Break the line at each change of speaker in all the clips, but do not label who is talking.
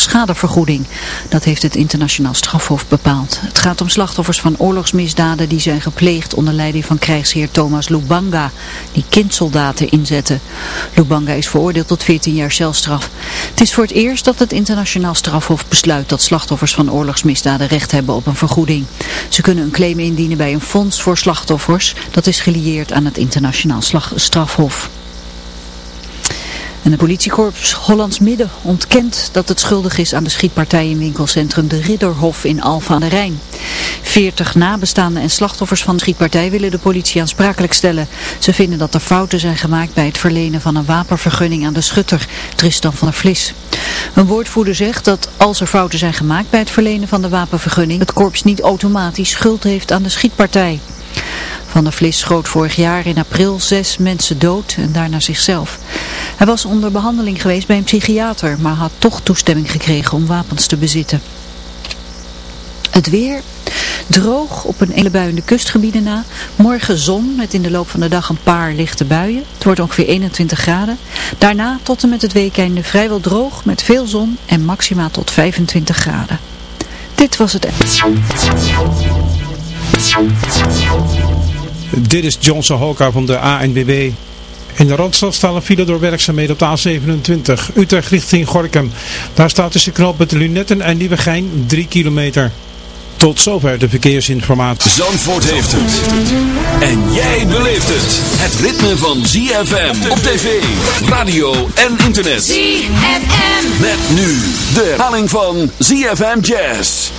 schadevergoeding. Dat heeft het internationaal strafhof bepaald. Het gaat om slachtoffers van oorlogsmisdaden die zijn gepleegd onder leiding van krijgsheer Thomas Lubanga, die kindsoldaten inzette. Lubanga is veroordeeld tot 14 jaar celstraf. Het is voor het eerst dat het internationaal strafhof besluit dat slachtoffers van oorlogsmisdaden recht hebben op een vergoeding. Ze kunnen een claim indienen bij een fonds voor slachtoffers dat is gelieerd aan het internationaal strafhof. En de politiekorps Hollands Midden ontkent dat het schuldig is aan de schietpartij in winkelcentrum De Ridderhof in Alfa aan de Rijn. Veertig nabestaanden en slachtoffers van de schietpartij willen de politie aansprakelijk stellen. Ze vinden dat er fouten zijn gemaakt bij het verlenen van een wapenvergunning aan de schutter, Tristan van der Vlis. Een woordvoerder zegt dat als er fouten zijn gemaakt bij het verlenen van de wapenvergunning, het korps niet automatisch schuld heeft aan de schietpartij. Van der Vlis schoot vorig jaar in april zes mensen dood en daarna zichzelf. Hij was onder behandeling geweest bij een psychiater, maar had toch toestemming gekregen om wapens te bezitten. Het weer, droog op een hele bui in de kustgebieden na. Morgen zon met in de loop van de dag een paar lichte buien. Het wordt ongeveer 21 graden. Daarna tot en met het weekende vrijwel droog met veel zon en maxima tot 25 graden. Dit was het.
Dit is Johnson Hoka van de ANWB. In de Randstad staan een file door werkzaamheden op de A27. Utrecht richting Gorkum. Daar staat tussen de Lunetten en Nieuwegein 3 kilometer. Tot zover de verkeersinformatie.
Zandvoort heeft het. En jij beleeft het. Het ritme van ZFM op tv, radio en internet. ZFM. Met nu de herhaling van ZFM Jazz.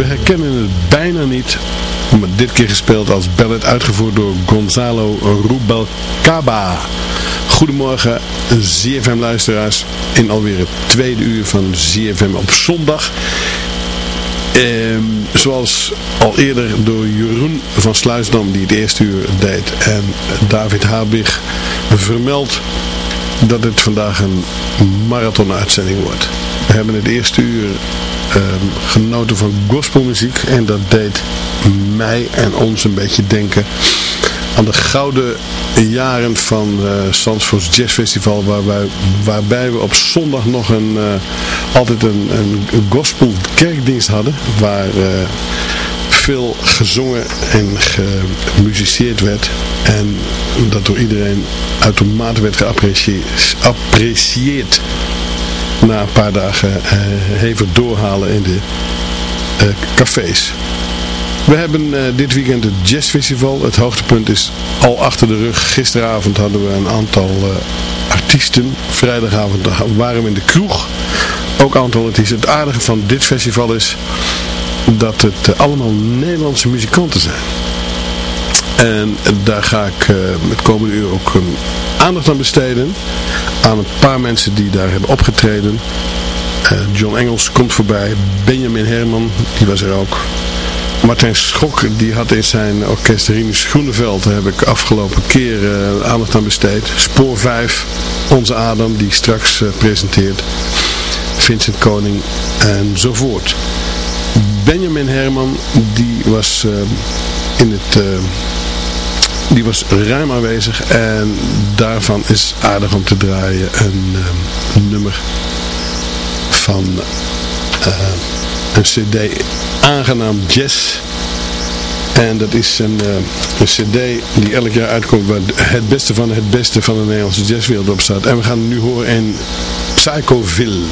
We herkennen het bijna niet, maar dit keer gespeeld als ballet uitgevoerd door Gonzalo Rubalcaba. Goedemorgen ZFM luisteraars in alweer het tweede uur van ZFM op zondag. Ehm, zoals al eerder door Jeroen van Sluisdam die het eerste uur deed en David Habig vermeld dat het vandaag een marathon-uitzending wordt. We hebben het eerste uur ehm, genoten van gospelmuziek. En dat deed mij en ons een beetje denken aan de gouden jaren van uh, Sandsforce Jazz Festival waar wij, waarbij we op zondag nog een, uh, altijd een, een gospel kerkdienst hadden waar uh, veel gezongen en gemusiceerd werd. En dat door iedereen uitermate werd geapprecieerd na een paar dagen hevig doorhalen in de cafés. We hebben uh, dit weekend het jazzfestival. Het hoogtepunt is al achter de rug. Gisteravond hadden we een aantal artiesten. Vrijdagavond waren we in de kroeg. Ook aantal artiesten. Het aardige van dit festival is dat het allemaal Nederlandse muzikanten zijn. En daar ga ik het komende uur ook aandacht aan besteden. Aan een paar mensen die daar hebben opgetreden. John Engels komt voorbij. Benjamin Herman, die was er ook. Martijn Schok, die had in zijn orkest Rinus Groeneveld, daar heb ik afgelopen keer uh, aandacht aan besteed. Spoor 5, Onze Adam, die straks uh, presenteert. Vincent Koning enzovoort. Benjamin Herman, die was uh, in het... die was ruim aanwezig en daarvan is aardig om te draaien een, nummer van een cd aangenaam jazz. En dat is een, uh, een cd die elk jaar uitkomt waar het beste van het beste van de Nederlandse jazzwereld op staat. En we gaan nu horen in Psychoville.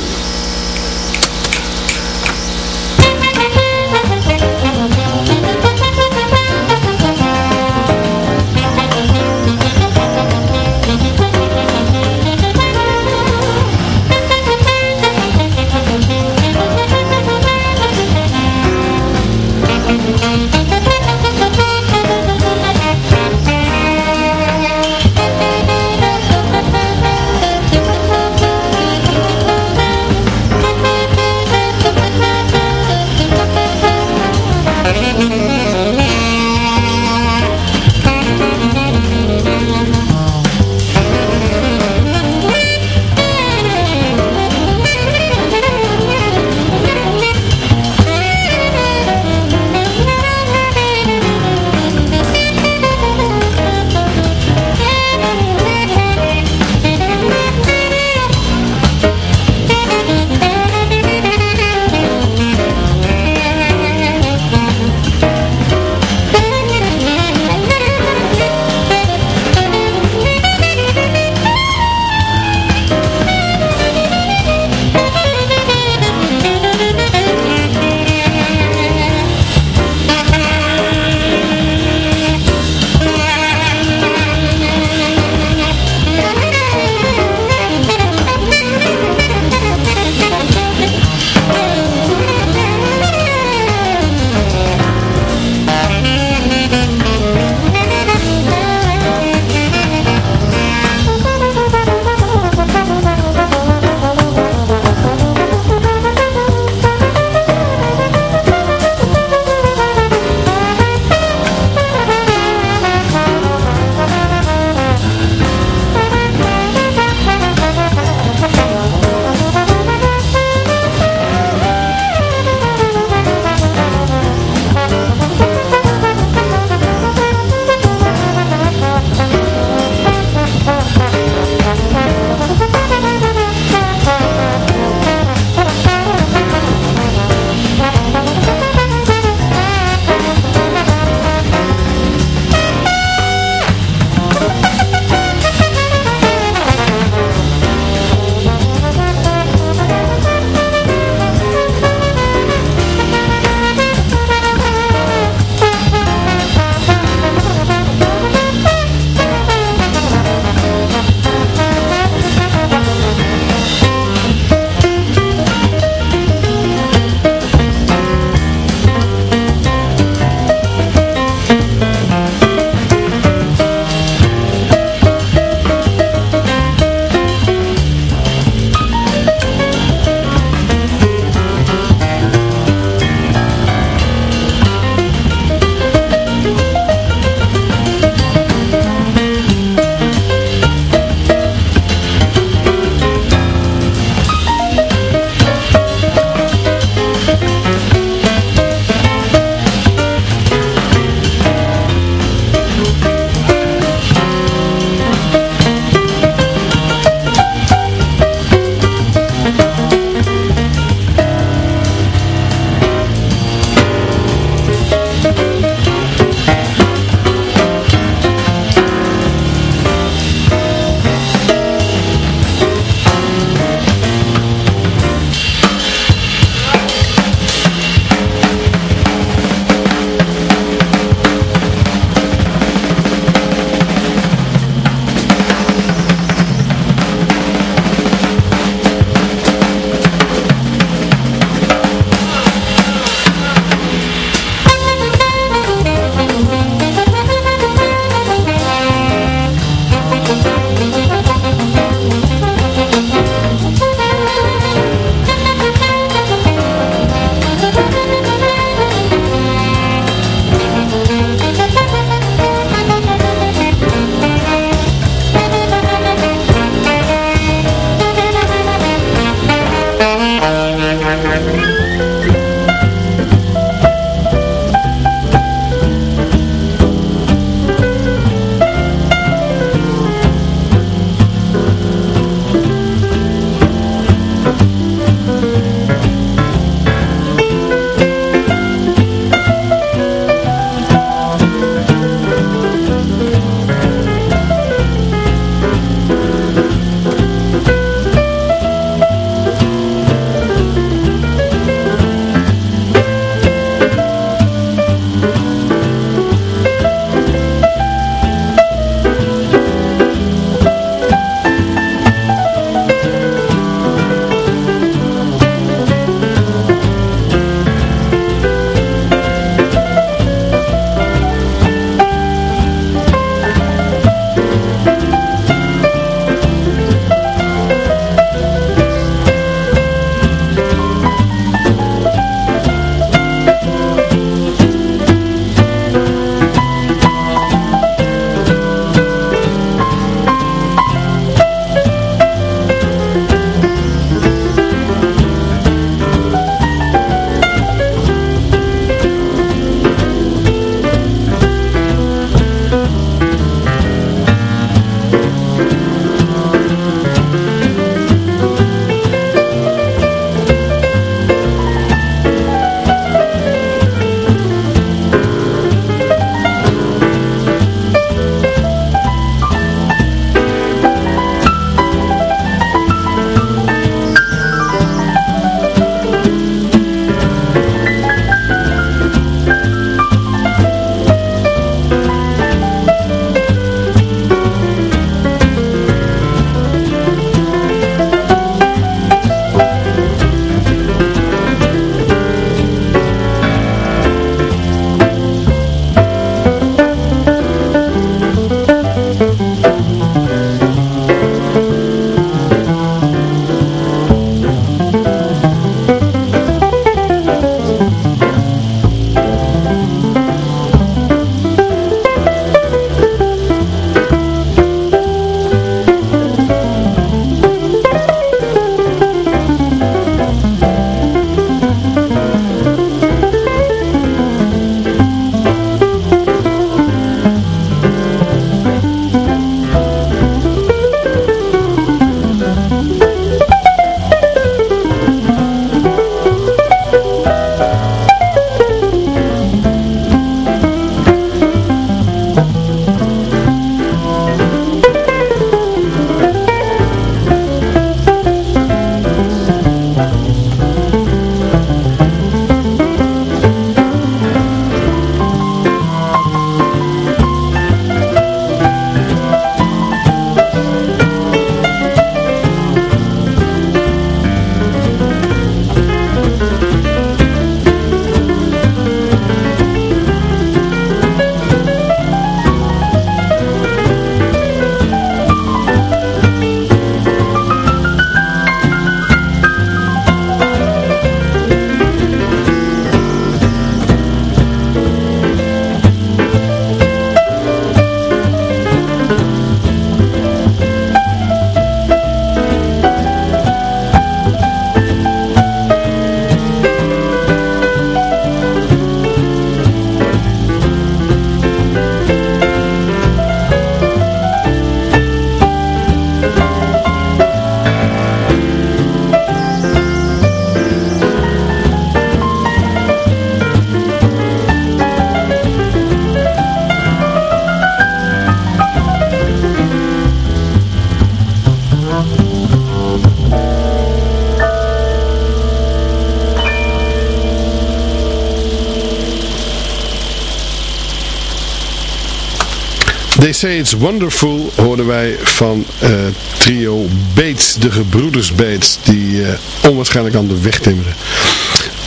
Say It's Wonderful hoorden wij van uh, trio Bates, de gebroeders Bates, die uh, onwaarschijnlijk aan de weg timmeren.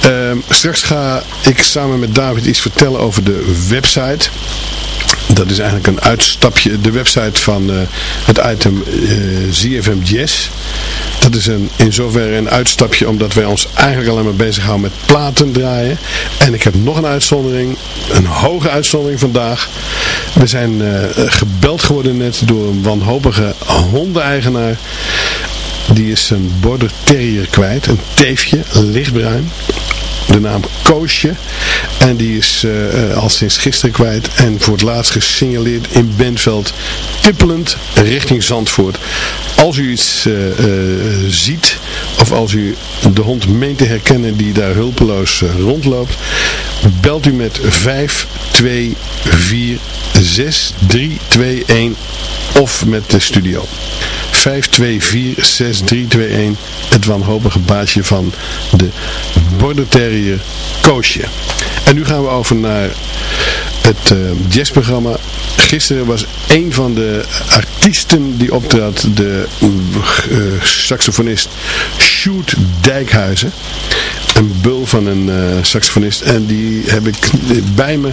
Uh, straks ga ik samen met David iets vertellen over de website. Dat is eigenlijk een uitstapje, de website van uh, het item ZFM Jazz. Dat is een, in zoverre een uitstapje omdat wij ons eigenlijk alleen maar bezighouden met platen draaien. En ik heb nog een uitzondering, een hoge uitzondering vandaag. We zijn uh, gebeld geworden net door een wanhopige hondeneigenaar. Die is een border terrier kwijt, een teefje, lichtbruin de naam Koosje. En die is uh, al sinds gisteren kwijt. En voor het laatst gesignaleerd in Bentveld. Tippelend richting Zandvoort. Als u iets uh, ziet. Of als u de hond meent te herkennen die daar hulpeloos rondloopt. Belt u met 5, 2, 4, 6, 3, 2, 1 of met de studio. 5246321, het wanhopige baasje van de Border Terrier Koosje. En nu gaan we over naar het uh, jazzprogramma. Gisteren was een van de artiesten die optrad, de uh, saxofonist Sjoerd Dijkhuizen. Een bul van een uh, saxofonist. En die heb ik bij me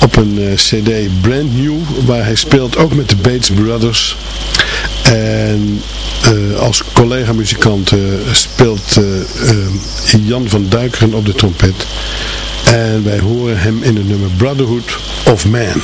op een cd Brand New. Waar hij speelt ook met de Bates Brothers. En uh, als collega-muzikant uh, speelt uh, Jan van Duikeren op de trompet. En wij horen hem in het nummer Brotherhood of Man.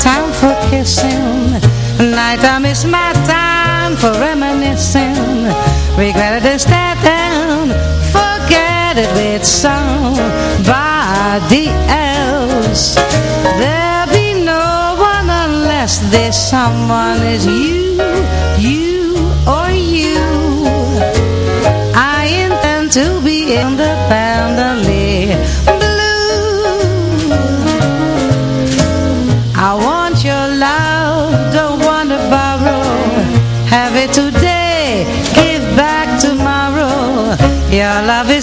Time for kissing. Night time is my time for reminiscing. Regret it instead and forget it with somebody else. There'll be no one unless this someone is you, you or you Your love is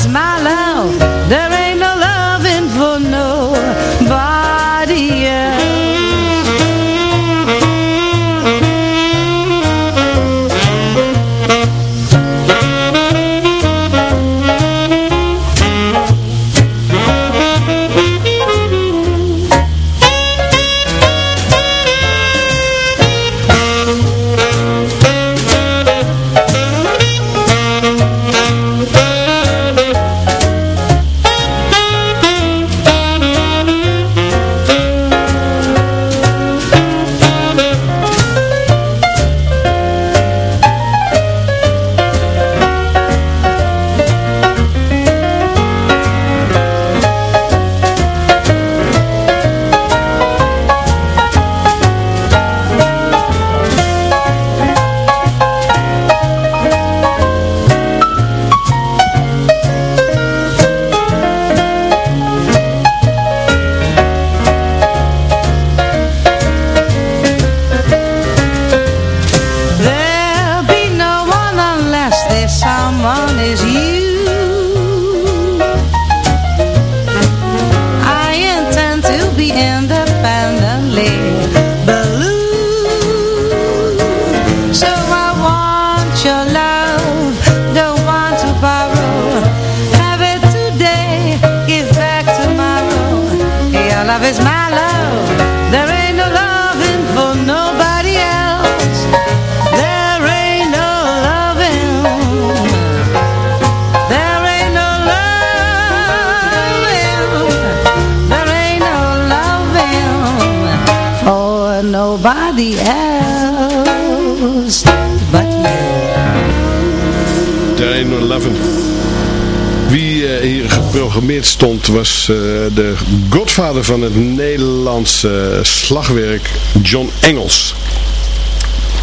geprogrammeerd stond was eh, de godvader van het Nederlandse slagwerk John Engels.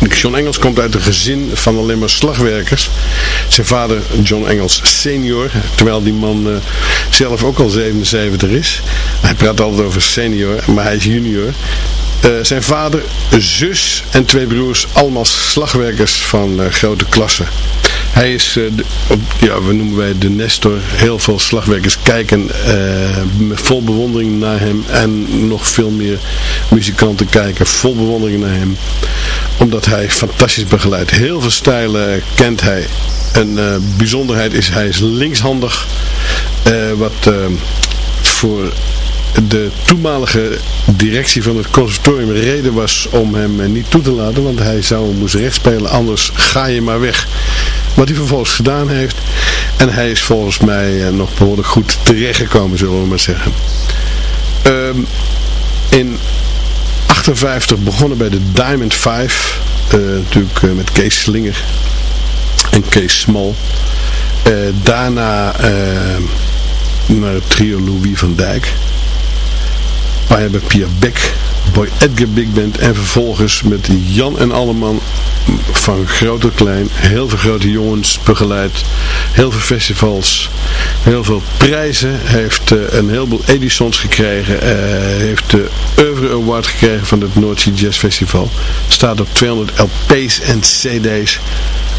John Engels komt uit een gezin van alleen maar slagwerkers. Zijn vader John Engels senior, terwijl die man eh, zelf ook al 77 is. Hij praat altijd over senior, maar hij is junior. Eh, zijn vader, zus en twee broers, allemaal slagwerkers van grote klasse. Hij is, op, ja, we noemen wij de Nestor. Heel veel slagwerkers kijken eh, met vol bewondering naar hem. En nog veel meer muzikanten kijken vol bewondering naar hem. Omdat hij fantastisch begeleidt. Heel veel stijlen kent hij. Een eh, bijzonderheid is, hij is linkshandig. wat voor de toenmalige directie van het conservatorium reden was om hem niet toe te laten, want hij zou moest recht spelen, anders ga je maar weg. Wat hij vervolgens gedaan heeft. En hij is volgens mij eh, nog behoorlijk goed terechtgekomen, zullen we maar zeggen. Ehm, in 58 begonnen bij de Diamond 5. eh, natuurlijk eh, met Kees Slinger en Kees Small. Daarna naar het trio Louis van Dijk. Wij hebben Pia Beck, Boy Edgar Big Band. En vervolgens met Jan en Alleman van groot tot klein, heel veel grote jongens begeleid, heel veel festivals, heel veel prijzen, heeft eh, een heleboel Edisons gekregen, eh, heeft de Oeuvre Award gekregen van het North Sea Jazz Festival, staat op 200 LP's en CD's,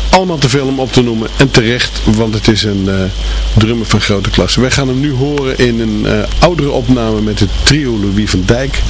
allemaal te veel om op te noemen en terecht, want het is een eh, drummer van grote klasse. Wij gaan hem nu horen in een eh, oudere opname met het trio Louis van Dijk.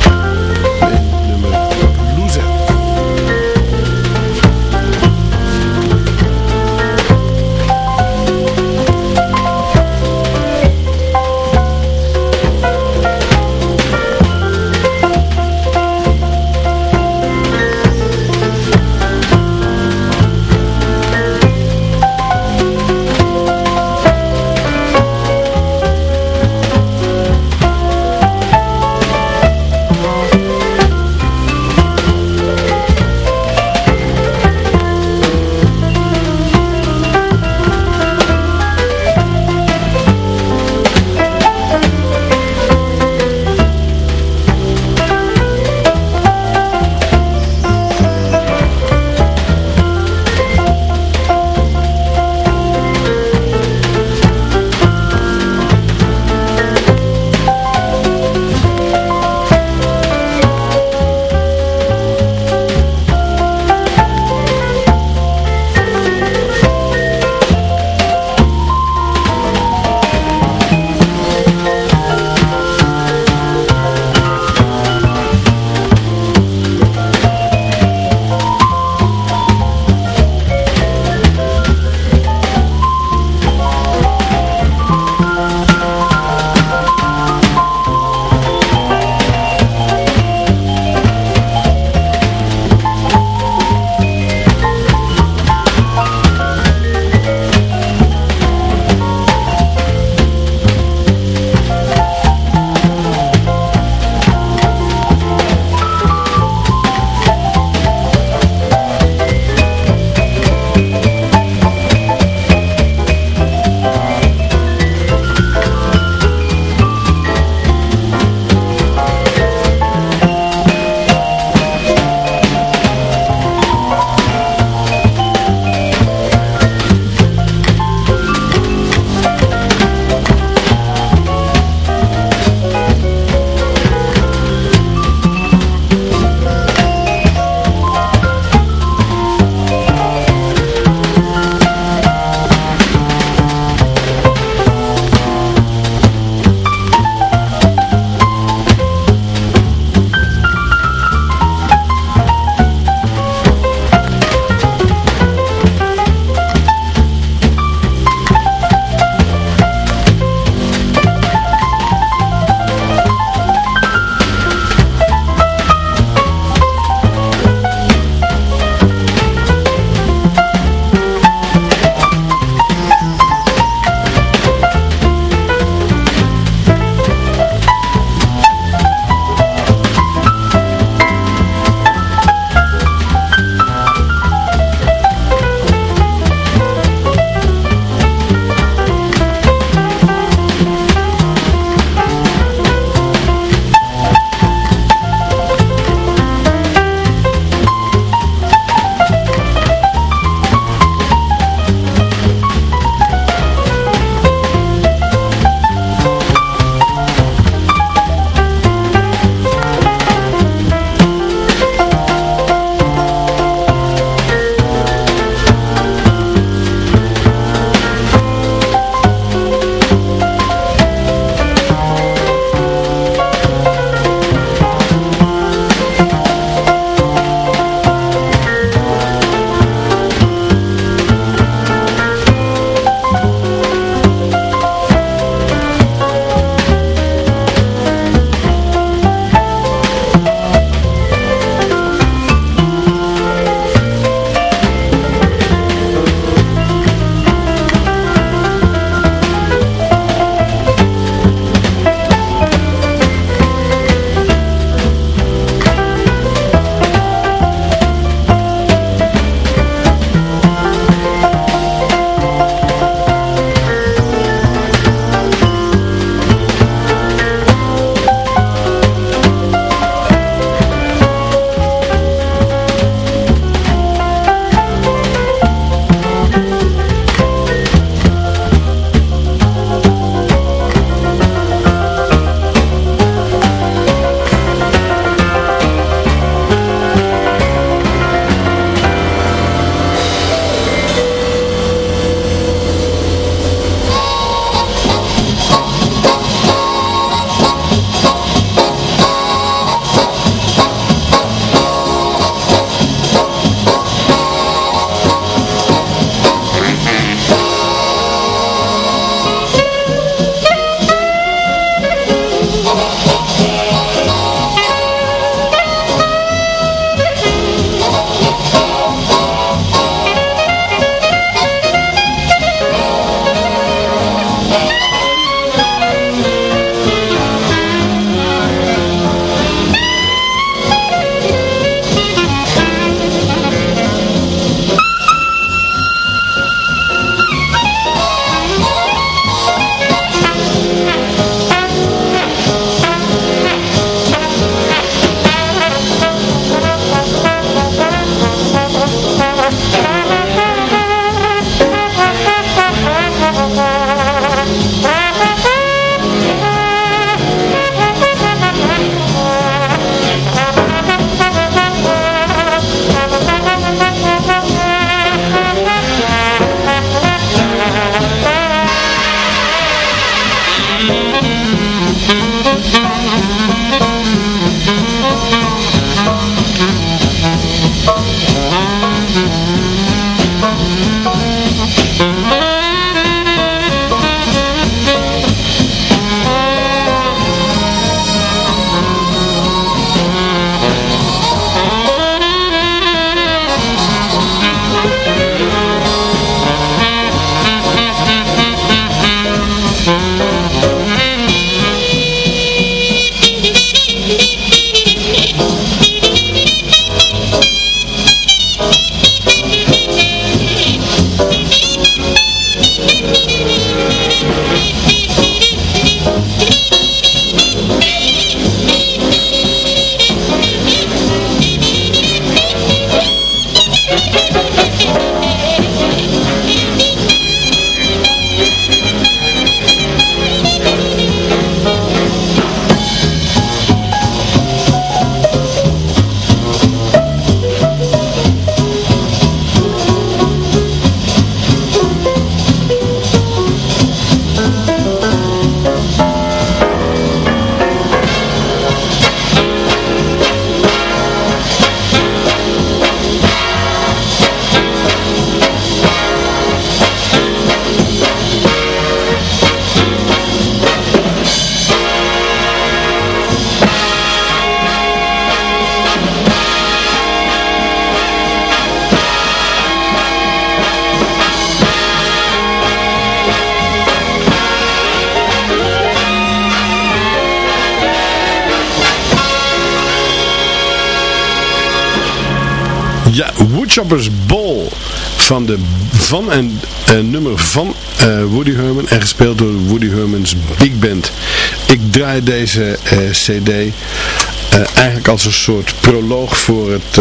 Choppers Ball van de van en uh, nummer van uh, Woody Herman en gespeeld door Woody Herman's Big Band. Ik draai deze uh, cd eigenlijk als een soort proloog voor het,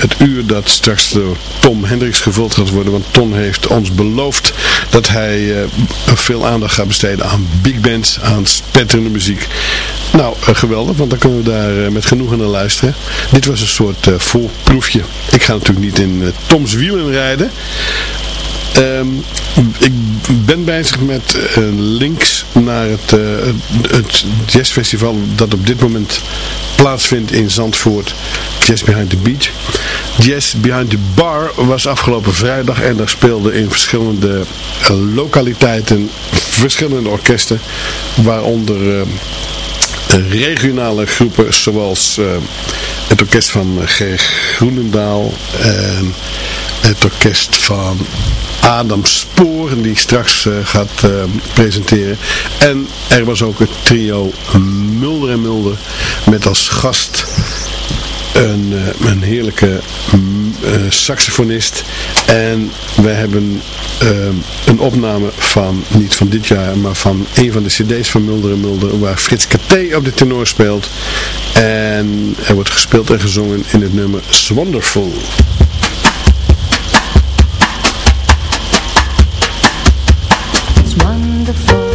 het uur dat straks door Tom Hendricks gevuld gaat worden. Want Tom heeft ons beloofd dat hij veel aandacht gaat besteden aan big bands, aan spetterende muziek. Nou, uh, geweldig, want dan kunnen we daar uh, met genoegen naar luisteren. Dit was een soort uh, voorproefje. Ik ga natuurlijk niet in Toms wielen rijden. Um, ik ben bezig met links naar het, het jazzfestival dat op dit moment plaatsvindt in Zandvoort. Jazz Behind the Beach. Jazz Behind the Bar was afgelopen vrijdag en daar speelden in verschillende lokaliteiten verschillende orkesten. Waaronder regionale groepen zoals uh, het orkest van G. Groenendaal en het orkest van Adam Spoor die straks uh, gaat uh, presenteren. En er was ook het trio Mulder en Mulder met als gast eh, een, heerlijke mm, eh, saxofonist. En wij hebben ehm, een opname van, niet van dit jaar, maar van een van de cd's van Mulder en Mulder, waar Frits Katé op de tenor speelt. En er wordt gespeeld en gezongen in het nummer Wonderful. It's wonderful.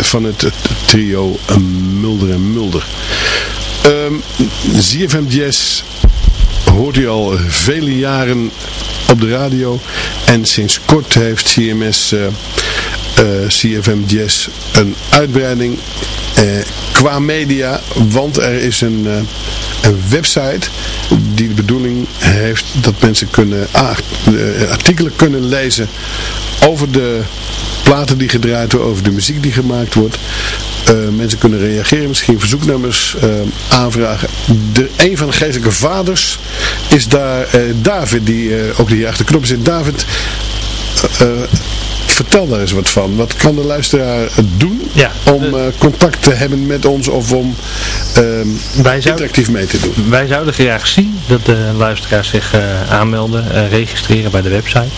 Van het trio Mulder en Mulder. Um, ZFM Jazz hoort u al vele jaren op de radio en sinds kort heeft CMS uh, uh, CFM Jazz een uitbreiding qua media, want er is een, een website die de bedoeling heeft dat mensen kunnen artikelen kunnen lezen over de platen die gedraaid worden, over de muziek die gemaakt wordt. Uh, mensen kunnen reageren, misschien verzoeknummers uh, aanvragen. De, een van de geestelijke vaders is daar uh, David, die ook hier achter de knop zit. David, vertel daar eens wat van. Wat kan de luisteraar doen
ja,
om contact te hebben met ons of om wij interactief mee te doen?
Wij zouden graag zien dat de luisteraars zich aanmelden, registreren bij de website.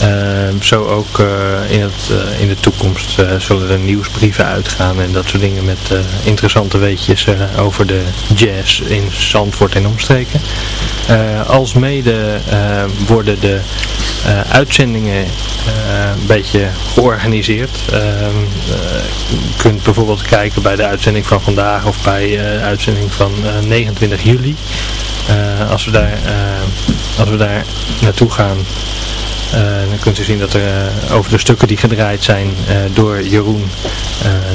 Ehm, zo ook eh, in, het, eh, in de toekomst eh, zullen er nieuwsbrieven uitgaan en dat soort dingen met interessante weetjes over de jazz in Zandvoort en omstreken. als mede worden de uitzendingen een beetje georganiseerd. Ehm, je kunt bijvoorbeeld kijken bij de uitzending van vandaag of bij de uitzending van 29 juli. als, we daar, als we daar naartoe gaan dan kunt u zien dat er uh, over de stukken die gedraaid zijn uh, door Jeroen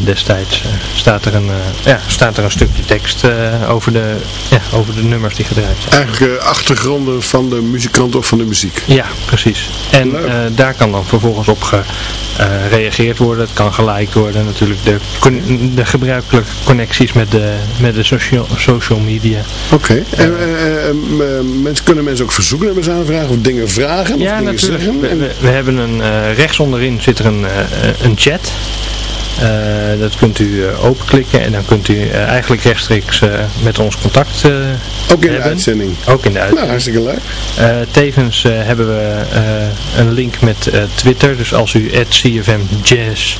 destijds staat, er een, ja, staat er een stukje tekst over, de, ja, over de nummers die gedraaid zijn.
Eigenlijk achtergronden van de muzikant of van de muziek.
Ja, precies. En daar kan dan vervolgens op gereageerd worden. Het kan geliked worden. Natuurlijk de, de gebruikelijke connecties met de, met de social, social media.
Oké. En mensen, kunnen mensen ook verzoeknummers aanvragen of dingen vragen?
Ja, natuurlijk. We, we, hebben een, uh, rechts onderin zit er een, uh, een chat. Uh, dat kunt u openklikken en dan kunt u eigenlijk rechtstreeks met ons contact
Ook in de uitzending?
Ook in de uitzending.
Nou, hartstikke leuk.
tevens hebben we een link met Twitter. Dus als u CFM Jazz,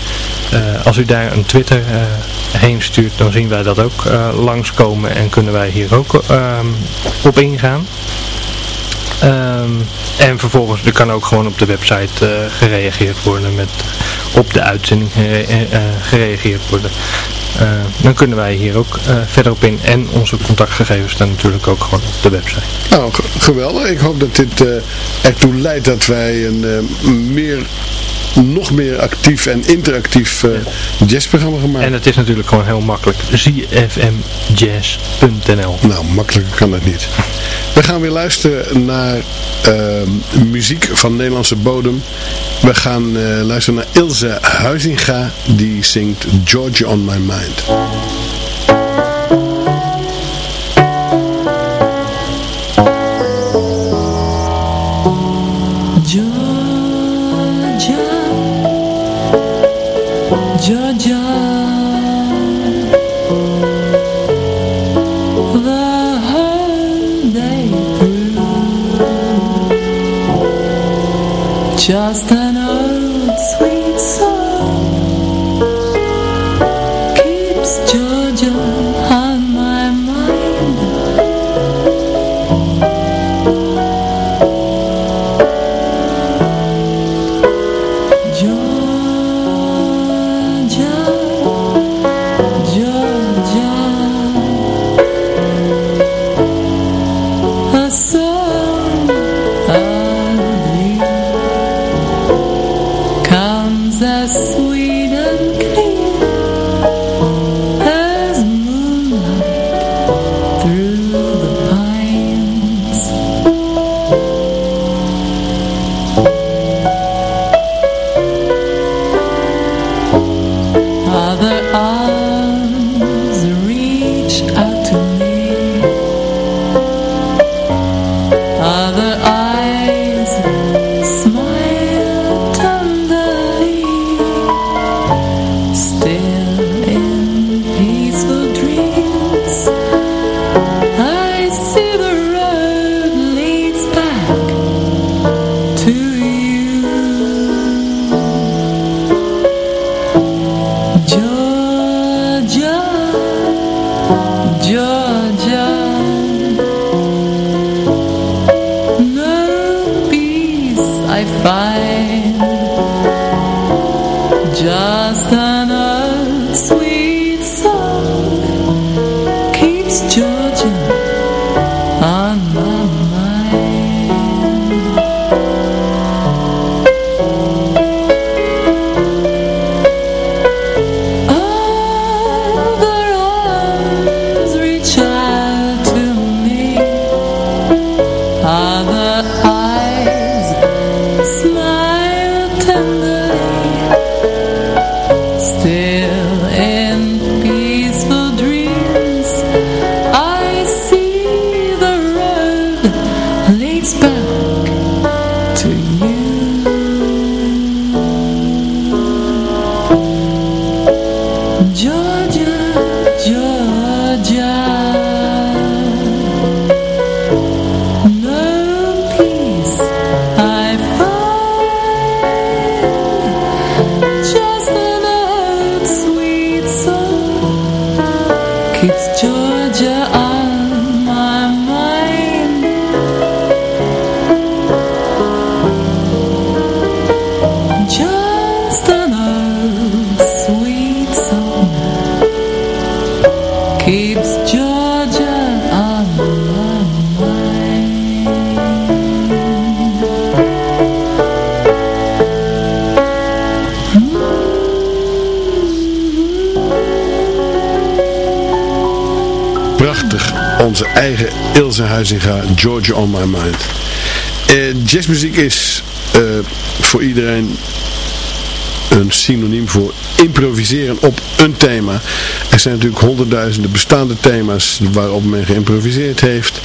als u daar een Twitter heen stuurt, dan zien wij dat ook langskomen en kunnen wij hier ook ehm, op ingaan. Um, en vervolgens er kan ook gewoon op de website uh, gereageerd worden met op de uitzending uh, gereageerd worden. dan kunnen wij hier ook verder op in. En onze contactgegevens staan natuurlijk ook gewoon op de website.
Nou, geweldig. Ik hoop dat dit ertoe leidt dat wij een meer nog meer actief en interactief uh, jazzprogramma gemaakt.
En het is natuurlijk gewoon heel makkelijk. zfmjazz.nl
Nou, makkelijker kan het niet. We gaan weer luisteren naar uh, muziek van Nederlandse bodem. We gaan uh, luisteren naar Ilse Huizinga. Die zingt Georgia on My Mind.
Georgia The Just
Ilse Huizinga, Georgia on my mind. Uh, jazzmuziek is uh, voor iedereen een synoniem voor improviseren op een thema. Er zijn natuurlijk honderdduizenden bestaande thema's waarop men geïmproviseerd heeft.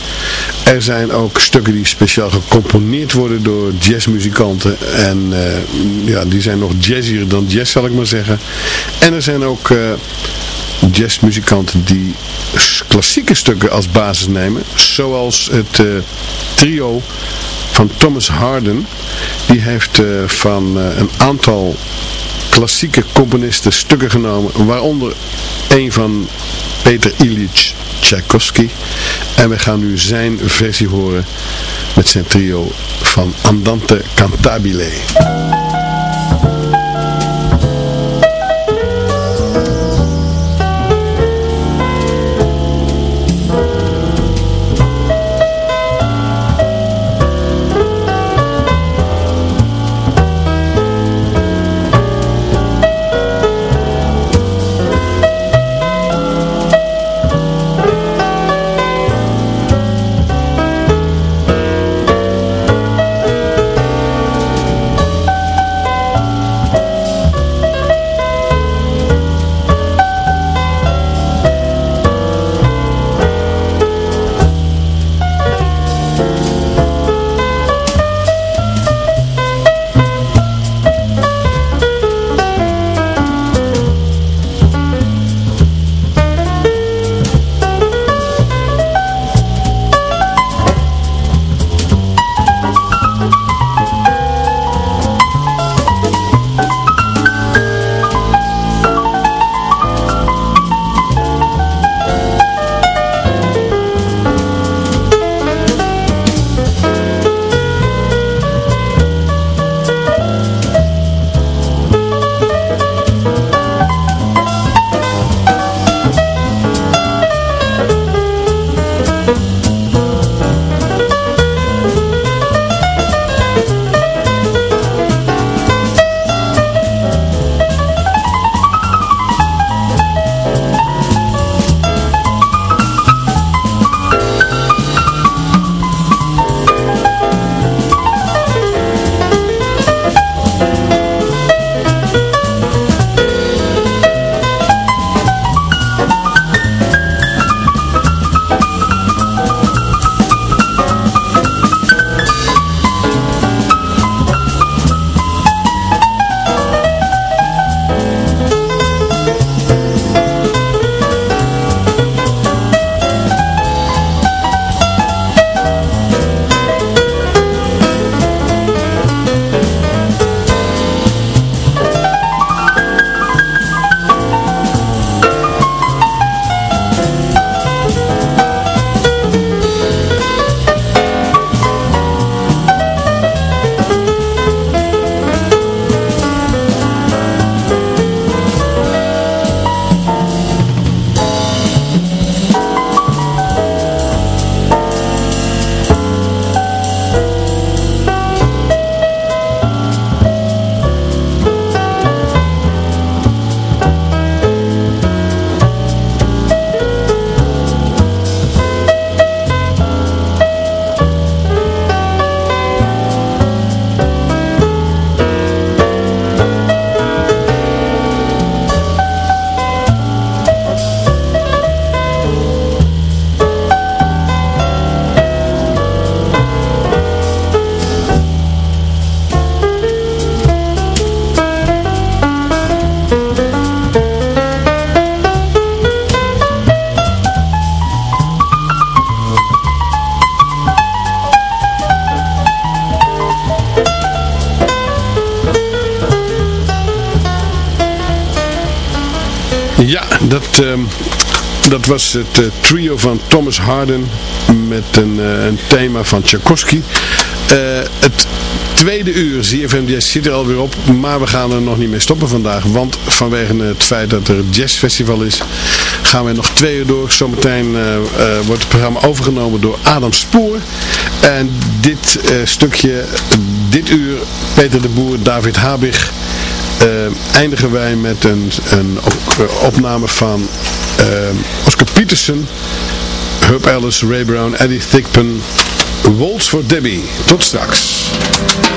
Er zijn ook stukken die speciaal gecomponeerd worden door jazzmuzikanten. En uh, ja, die zijn nog jazzier dan jazz zal ik maar zeggen. En er zijn ook jazzmuzikanten die klassieke stukken als basis nemen. Zoals het uh, trio van Thomas Harden. Die heeft uh, van uh, een aantal klassieke componisten stukken genomen. Waaronder een van Peter Ilyich Tchaikovsky. En we gaan nu zijn versie horen met zijn trio van Andante Cantabile.
Was het eh, trio van Thomas Harden met een, eh, een thema van Tchaikovsky. Eh, het tweede uur, ZFM Jazz zit er alweer op, maar we gaan er nog niet mee stoppen vandaag. Want vanwege het feit dat er een jazzfestival is, gaan we nog twee uur door. Zometeen wordt het programma overgenomen door Adam Spoor. En dit stukje, dit uur, Peter de Boer, David Habig... eindigen wij met een, een opname van Oscar Peterson, Herb Ellis, Ray Brown, Eddie Thigpen, Waltz for Debbie. Tot straks.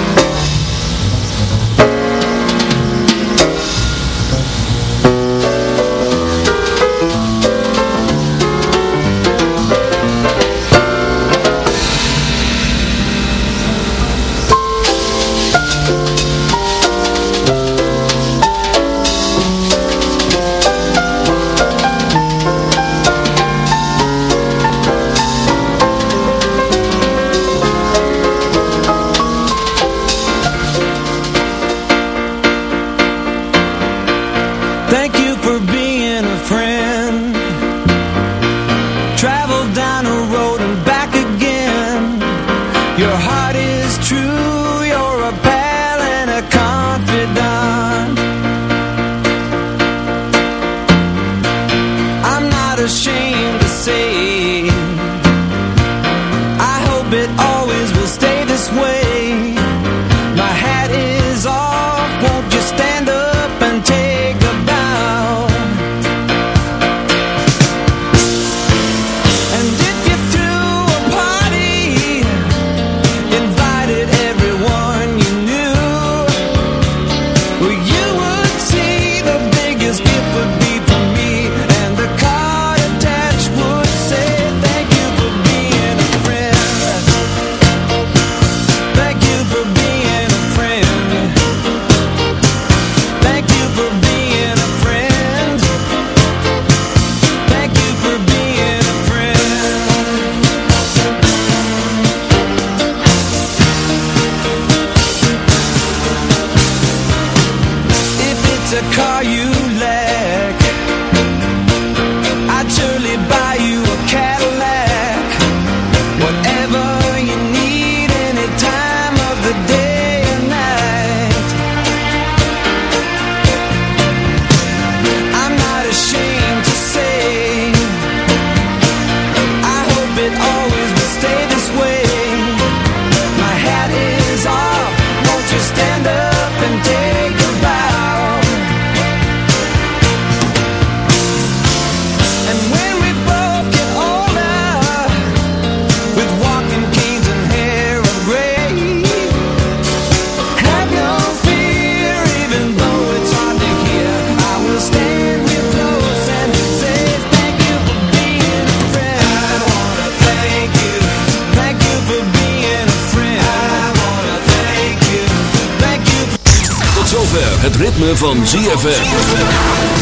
Van ZFM.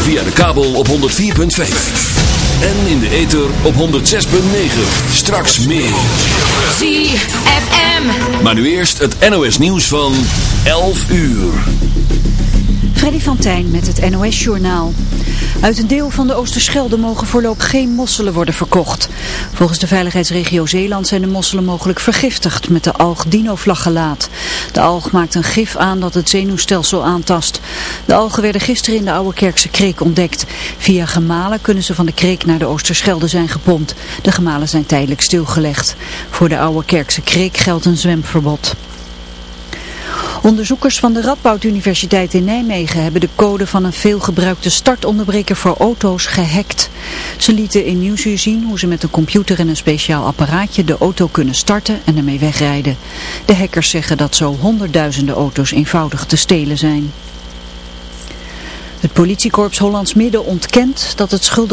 Via de kabel op 104.5. En in de ether op 106.9. Straks meer. ZFM. Maar nu eerst het NOS nieuws van 11 uur.
Freddy van Tijn met het NOS Journaal. Uit een deel van de Oosterschelde mogen voorlopig geen mosselen worden verkocht. Volgens de veiligheidsregio Zeeland zijn de mosselen mogelijk vergiftigd met de alg dinoflagellaat. De alg maakt een gif aan dat het zenuwstelsel aantast. De algen werden gisteren in de Oude Kerkse Kreek ontdekt. Via gemalen kunnen ze van de Kreek naar de Oosterschelde zijn gepompt. De gemalen zijn tijdelijk stilgelegd. Voor de Oude Kerkse Kreek geldt een zwemverbod. Onderzoekers van de Radboud Universiteit in Nijmegen hebben de code van een veelgebruikte startonderbreker voor auto's gehackt. Ze lieten in Nieuwsuur zien hoe ze met een computer en een speciaal apparaatje de auto kunnen starten en ermee wegrijden. De hackers zeggen dat zo honderdduizenden auto's eenvoudig te stelen zijn. Het politiekorps Hollands Midden ontkent dat het schuldig